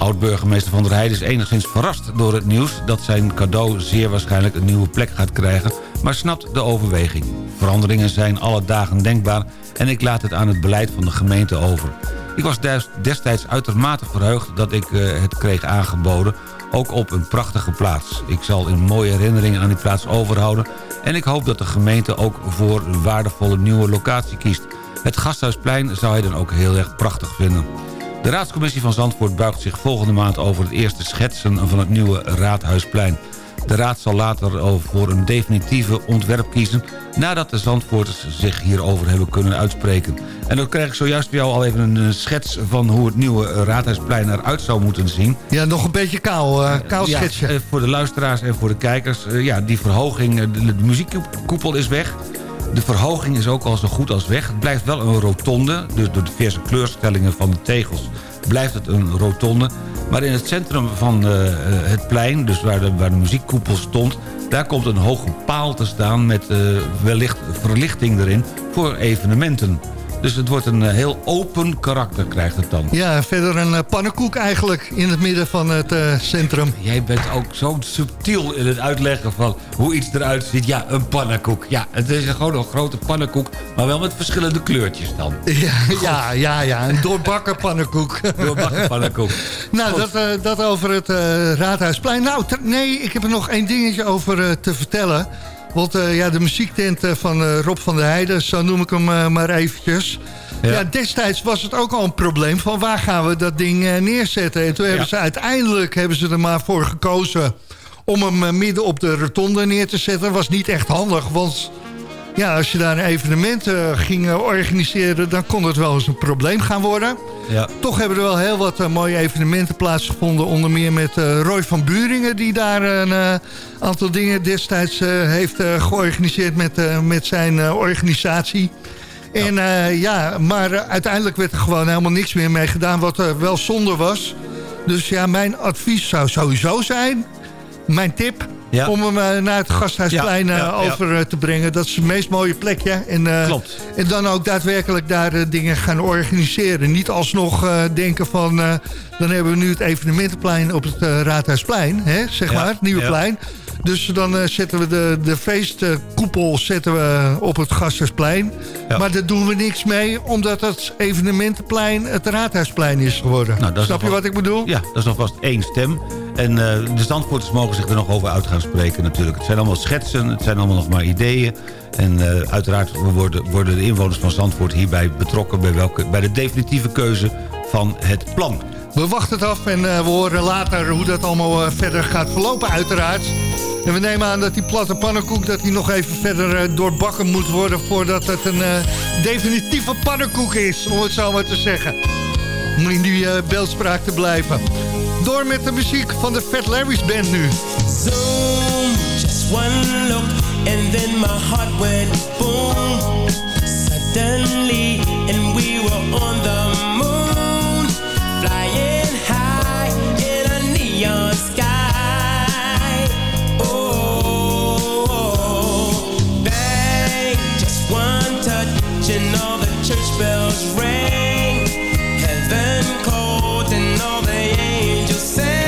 Oud-burgemeester Van der Heijden is enigszins verrast door het nieuws... dat zijn cadeau zeer waarschijnlijk een nieuwe plek gaat krijgen... maar snapt de overweging. Veranderingen zijn alle dagen denkbaar... en ik laat het aan het beleid van de gemeente over. Ik was destijds uitermate verheugd dat ik uh, het kreeg aangeboden... ook op een prachtige plaats. Ik zal in mooie herinneringen aan die plaats overhouden... en ik hoop dat de gemeente ook voor een waardevolle nieuwe locatie kiest. Het Gasthuisplein zou hij dan ook heel erg prachtig vinden. De raadscommissie van Zandvoort buigt zich volgende maand over het eerste schetsen van het nieuwe Raadhuisplein. De raad zal later voor een definitieve ontwerp kiezen... nadat de Zandvoorters zich hierover hebben kunnen uitspreken. En dan krijg ik zojuist bij jou al even een eh, schets... van hoe het nieuwe eh, Raadhuisplein eruit zou moeten zien. Ja, nog een beetje kaal, uh, kaal Ja, schetsje. voor de luisteraars en voor de kijkers. ja, die verhoging, de, de muziekkoepel is weg. De verhoging is ook al zo goed als weg. Het blijft wel een rotonde. Dus door de diverse kleurstellingen van de tegels blijft het een rotonde. Maar in het centrum van eh, eh, het plein, dus waar de, waar de muziekkoepel stond... daar komt een hoge paal te staan met eh, wellicht verlichting erin voor evenementen. Dus het wordt een eh, heel open karakter, krijgt het dan. Ja, verder een eh, pannenkoek eigenlijk in het midden van het eh, centrum. Jij bent ook zo subtiel in het uitleggen van hoe iets eruit ziet. Ja, een pannenkoek. Ja, het is gewoon een grote pannenkoek, maar wel met verschillende kleurtjes dan. Ja, ja, ja, ja, een doorbakken pannenkoek. Doorbakken pannenkoek. nou, dat, dat over het Raadhuisplein. Nou, nee, ik heb er nog één dingetje over te vertellen. Want eh, ja, de muziektent eh, van eh, Rob van der Heijden, zo noem ik hem maar eventjes. Ja. destijds was het ook al een probleem van waar gaan we dat ding neerzetten. En toen hebben ze uiteindelijk hebben ze er maar voor gekozen om hem midden op de rotonde neer te zetten. was niet echt handig, want ja, als je daar een evenement eh, ging eh, organiseren... dan kon het wel eens een probleem gaan worden. Ja. Toch hebben er wel heel wat eh, mooie evenementen plaatsgevonden. Onder meer met Roy van Buringen... die daar een aantal dingen destijds heeft georganiseerd met, met zijn organisatie. En eh, ja, maar uiteindelijk werd er gewoon helemaal niks meer mee gedaan... wat wel zonde was. Dus ja, mijn advies zou sowieso zijn... mijn tip... Ja. om hem eh, naar het Gasthuisplein eh, ja, ja. over eh, te brengen. Dat is het meest mooie plekje. En, Klopt. En dan ook daadwerkelijk daar dingen gaan organiseren. Niet alsnog denken van... dan hebben we nu het evenementenplein op het Raadhuisplein. Hè, zeg maar, het nieuwe plein. Dus dan zetten we de, de feestkoepel zetten we op het Gasthuisplein. Maar daar doen we niks mee, omdat het evenementenplein het Raadhuisplein is geworden. Nou, Snap je wat ik bedoel? Ja, dat is nog vast één stem. En eh, de Zandvoorters mogen zich er nog over uit gaan spreken natuurlijk. Het zijn allemaal schetsen, het zijn allemaal nog maar ideeën. En eh, uiteraard worden, worden de inwoners van Zandvoort hierbij betrokken... Bij, welke, bij de definitieve keuze van het plan. We wachten het af en eh, we horen later hoe dat allemaal verder gaat verlopen uiteraard. En we nemen aan dat die platte pannenkoek dat die nog even verder doorbakken moet worden... voordat het een definitieve pannenkoek is, om het zo maar te zeggen. Om in die beeldspraak te blijven. Door met de muziek van de Fat Larry's Band nu. Zoom, just one look, and then my heart went boom. Suddenly, and we were on the moon, flying high in a neon sky. Oh, bang, just one touch, and all the church bells rang. Heaven called, and all the say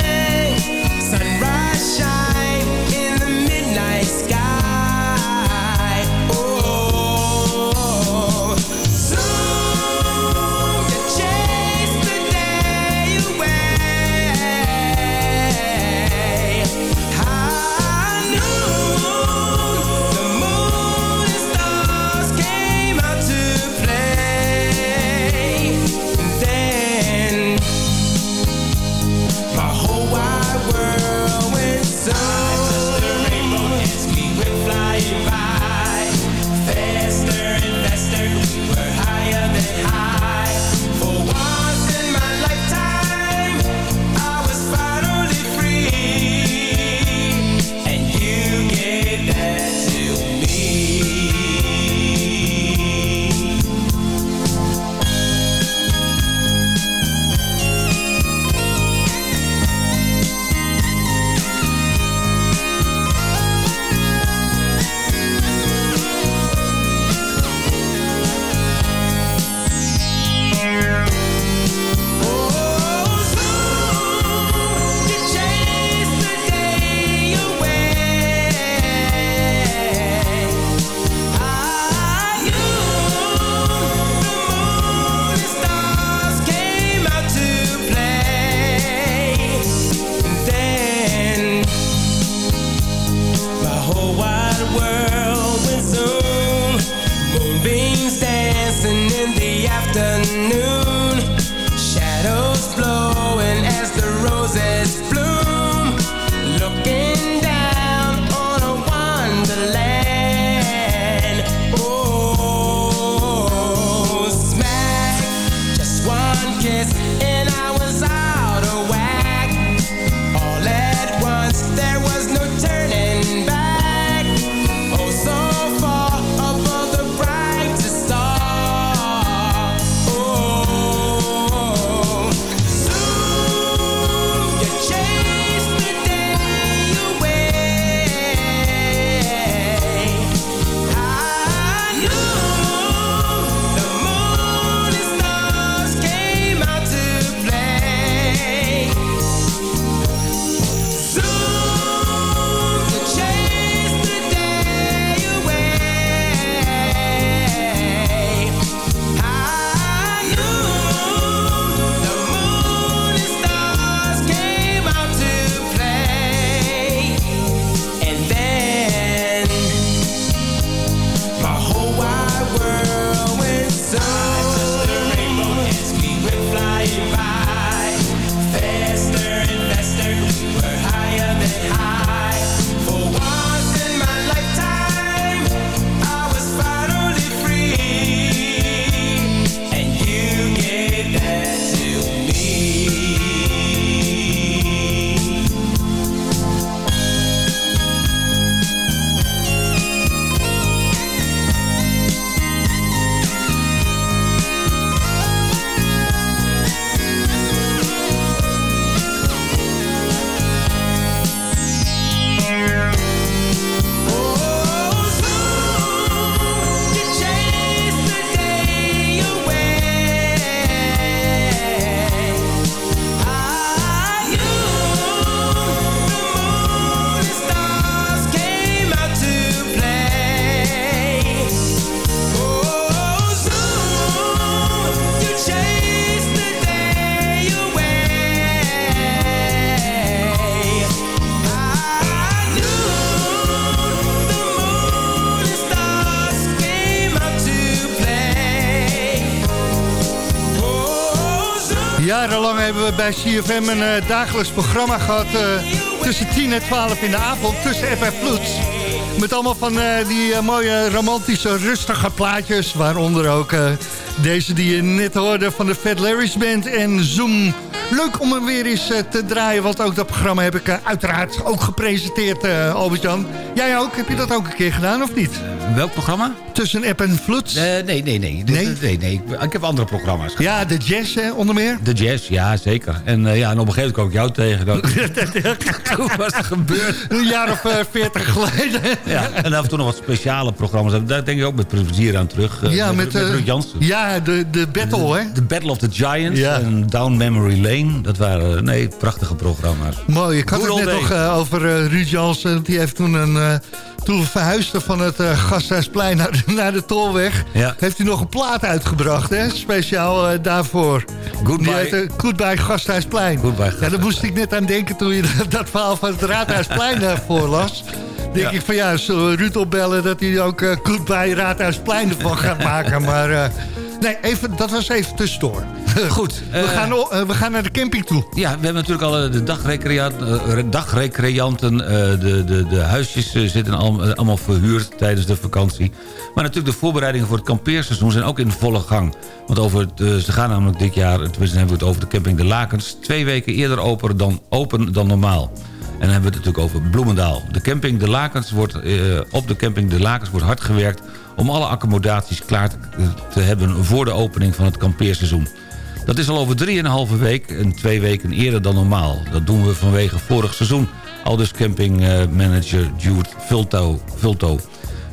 bij CFM een eh, dagelijks programma gehad... eh, tussen 10 en 12 in de avond, tussen en vloed. Met allemaal van eh, die eh, mooie romantische, rustige plaatjes. Waaronder ook eh, deze die je net hoorde van de Fat Larry's Band en Zoom. Leuk om hem weer eens eh, te draaien, want ook dat programma heb ik eh, uiteraard ook gepresenteerd, eh Albert-Jan. Jij ook? Heb je dat ook een keer gedaan of niet? Welk programma? Tussen app en vloed? Nee, nee, nee. Nee? nee, nee. Ik, heb andere programma's. Ja, de jazz hè, onder meer. De jazz, ja, zeker. En, ja, en op een gegeven moment kwam ik jou tegen. Dat, Hoe was het gebeurd? Een jaar of veertig geleden. Ja, en af en toe nog wat speciale programma's. Daar denk ik ook met plezier aan terug. Ja, met, met Ruud Jansen. Ja, de, de battle, hè? The Battle of the Giants Ja. en Down Memory Lane. Dat waren, nee, prachtige programma's. Mooi, ik had Good het net nog eh, over eh, Ruud Jansen. Die heeft toen een... eh, toen we verhuisden van het Gasthuisplein naar de, naar de Tolweg... Ja. heeft hij nog een plaat uitgebracht, hè? Speciaal daarvoor. Goodbye. Heette Goodbye Gasthuisplein. Goodbye Ja, daar moest ik net aan denken toen je dat, dat verhaal van het Raadhuisplein eh, voorlas. Denk Ja. ik van ja, zullen we Ruud opbellen dat hij ook eh Goodbye Raadhuisplein ervan gaat maken. Maar nee, even, dat was even tussendoor. Goed. We, eh, gaan, eh, we gaan naar de camping toe. Ja, we hebben natuurlijk al eh, de dagrecreanten, eh, dagrecreanten de, de, de huisjes zitten al, allemaal verhuurd tijdens de vakantie. Maar natuurlijk de voorbereidingen voor het kampeerseizoen zijn ook in volle gang. Want over het, ze gaan namelijk dit jaar, tenminste hebben we het over de camping De Lakens... twee weken eerder open dan, open dan normaal. En dan hebben we het natuurlijk over Bloemendaal. De camping De Lakens wordt, eh, op de camping De Lakens wordt hard gewerkt... om alle accommodaties klaar te, hebben voor de opening van het kampeerseizoen. Dat is al over 3,5 week en twee weken eerder dan normaal. Dat doen we vanwege vorig seizoen. Al dus campingmanager Jude Vulto, Vulto.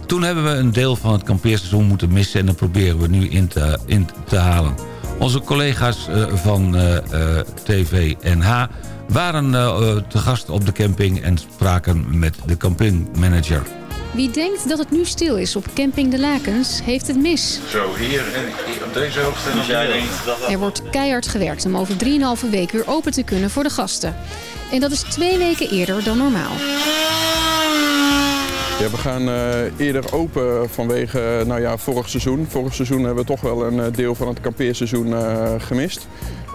Toen hebben we een deel van het kampeerseizoen moeten missen... en dat proberen we nu in te, in te halen. Onze collega's eh, van eh, eh, TV-NH waren eh, eh, te gast op de camping... en spraken met de campingmanager. Wie denkt dat het nu stil is op camping De Lakens, heeft het mis. Zo, hier en hier op deze hoogte. Dus jij denkt dat Er wordt keihard gewerkt om over 3,5 weken weer open te kunnen voor de gasten. En dat is twee weken eerder dan normaal. Ja, we gaan eh, eerder open vanwege nou ja, vorig seizoen. Vorig seizoen hebben we toch wel een eh, deel van het kampeerseizoen eh, gemist.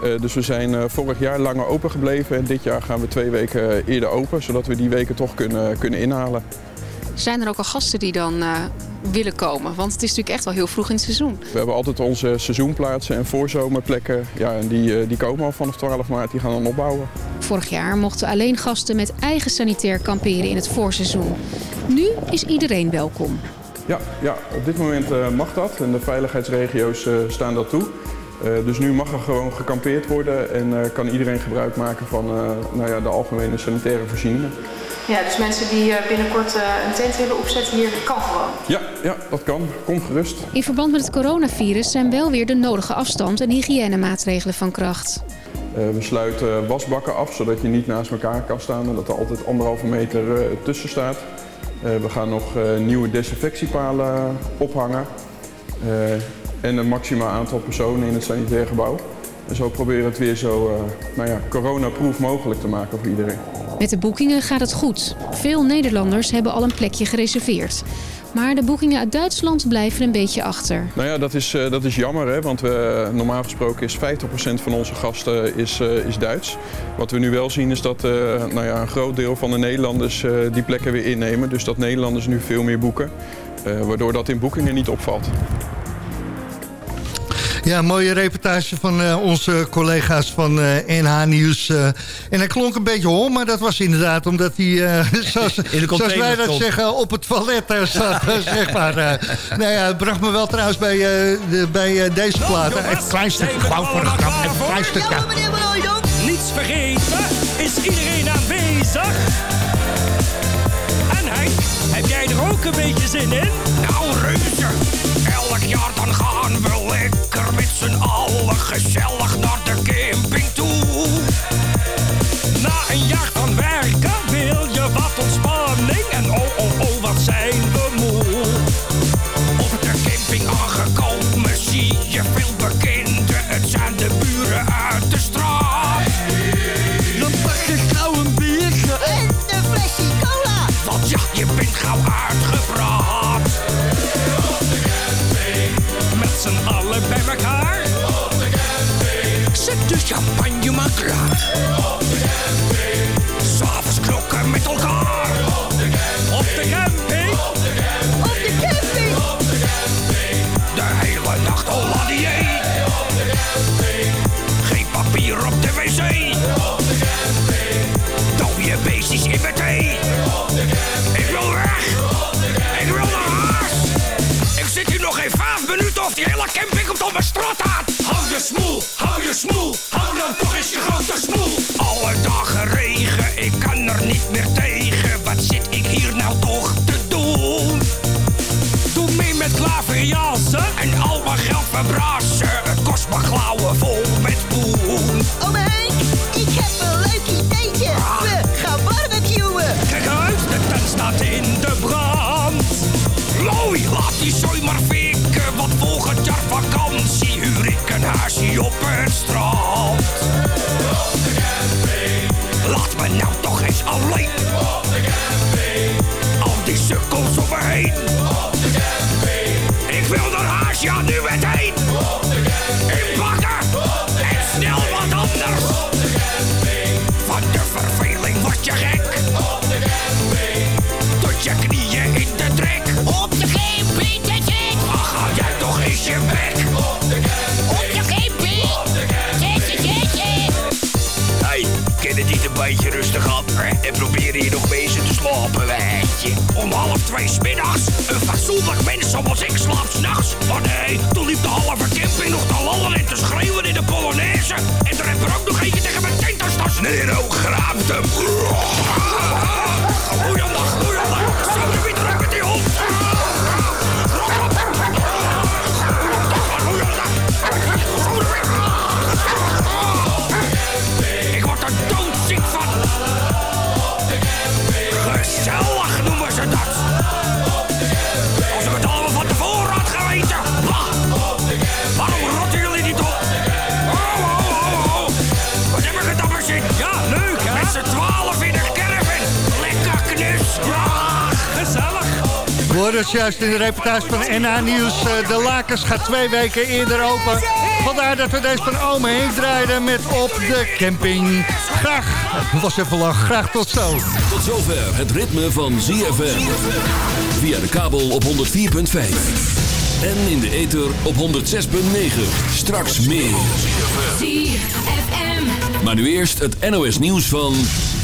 Eh, dus we zijn vorig jaar langer open gebleven en dit jaar gaan we twee weken eerder open, zodat we die weken toch kunnen, kunnen inhalen. Zijn er ook al gasten die dan eh, willen komen? Want het is natuurlijk echt wel heel vroeg in het seizoen. We hebben altijd onze seizoenplaatsen en voorzomerplekken. Ja, en die, eh, die komen al vanaf 12 maart, die gaan dan opbouwen. Vorig jaar mochten alleen gasten met eigen sanitair kamperen in het voorseizoen. Nu is iedereen welkom. Ja, ja op dit moment eh, mag dat en de veiligheidsregio's staan dat toe. Dus nu mag er gewoon gekampeerd worden en kan iedereen gebruik maken van nou ja, de algemene sanitaire voorzieningen. Ja, dus mensen die binnenkort een tent willen opzetten hier, kan gewoon. Ja, ja, dat kan. Kom gerust. In verband met het coronavirus zijn wel weer de nodige afstand en hygiënemaatregelen van kracht. Eh, we sluiten wasbakken af, zodat je niet naast elkaar kan staan en dat er altijd anderhalve meter eh, tussen staat. Eh, we gaan nog eh, nieuwe desinfectiepalen ophangen. Eh, en een maximaal aantal personen in het sanitair gebouw. En zo proberen we het weer zo eh nou ja, coronaproof mogelijk te maken voor iedereen. Met de boekingen gaat het goed. Veel Nederlanders hebben al een plekje gereserveerd. Maar de boekingen uit Duitsland blijven een beetje achter. Nou ja, dat is, eh, dat is jammer, hè? want we, normaal gesproken is 50% van onze gasten is, eh, is Duits. Wat we nu wel zien is dat eh, nou ja, een groot deel van de Nederlanders eh, die plekken weer innemen. Dus dat Nederlanders nu veel meer boeken, eh, waardoor dat in boekingen niet opvalt. Ja, een mooie reportage van eh, onze collega's van eh, NH Nieuws. eh. en hij klonk een beetje hol, maar dat was inderdaad omdat hij, eh, zoals, zoals wij dat stond. zeggen, op het toilet eh, staat. eh, zeg maar. eh. nou ja, het bracht me wel trouwens bij, eh, de, bij eh, deze plaat. Even een klein stukje, gewoon voor de grap, een klein stukje. Niets vergeten, is iedereen aanwezig? En Henk, heb jij er ook een beetje zin in? Nou reuze, elk jaar dan gaan we lekker z'n allen gezellig naar je maar klaar. S'avonds knokken met elkaar. Op de camping. Op de camping. De hele nacht Hollandier. Geen papier op de wc. Dode beestjes in mijn thee. Ik wil weg. Ik wil naar huis. Ik zit hier nog geen vijf minuten of die hele camping komt op mijn straat aan. Hou je smoel, hou je smoel, mijn. Het kost me klauwen vol met poen. Oh Henk, ik heb een leuk ideetje. We gaan barbecuen. Kijk uit, de tent staat in de brand. Mooi, laat die zooi maar fikken, want volgend jaar vakantie huur ik een huisje op het strand. Laat me nou toch eens alleen. Al die sukkels om me heen. Ik wil naar huis, ja nu meteen. Inpakken en snel wat anders. Van de verveling word je gek. Tot je knieën in de trek. Op de it. Ach, ga jij toch eens je bek. Op de it. Hey, ken het niet een beetje rustig aan? En probeer hier nog bezig te slapen, weet je. Om half twee 's middags. Een fatsoenlijk mens zoals ik slaapt s'nachts. Maar nee, toen liep de halve camping nog te lallen en te schreeuwen in de Polonaise. En er heb er ook nog eentje tegen mijn tent als. Nero graapt hem. Het juist in de reportage van NA Nieuws. eh, De Lakens gaat twee weken eerder open. Vandaar dat we deze van Ome heen draaiden met op de camping. Graag, het was even lang, graag tot zo. Tot zover het ritme van ZFM. Via de kabel op 104.5. En in de ether op 106.9. Straks meer. Maar nu eerst het NOS nieuws van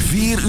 4 uur.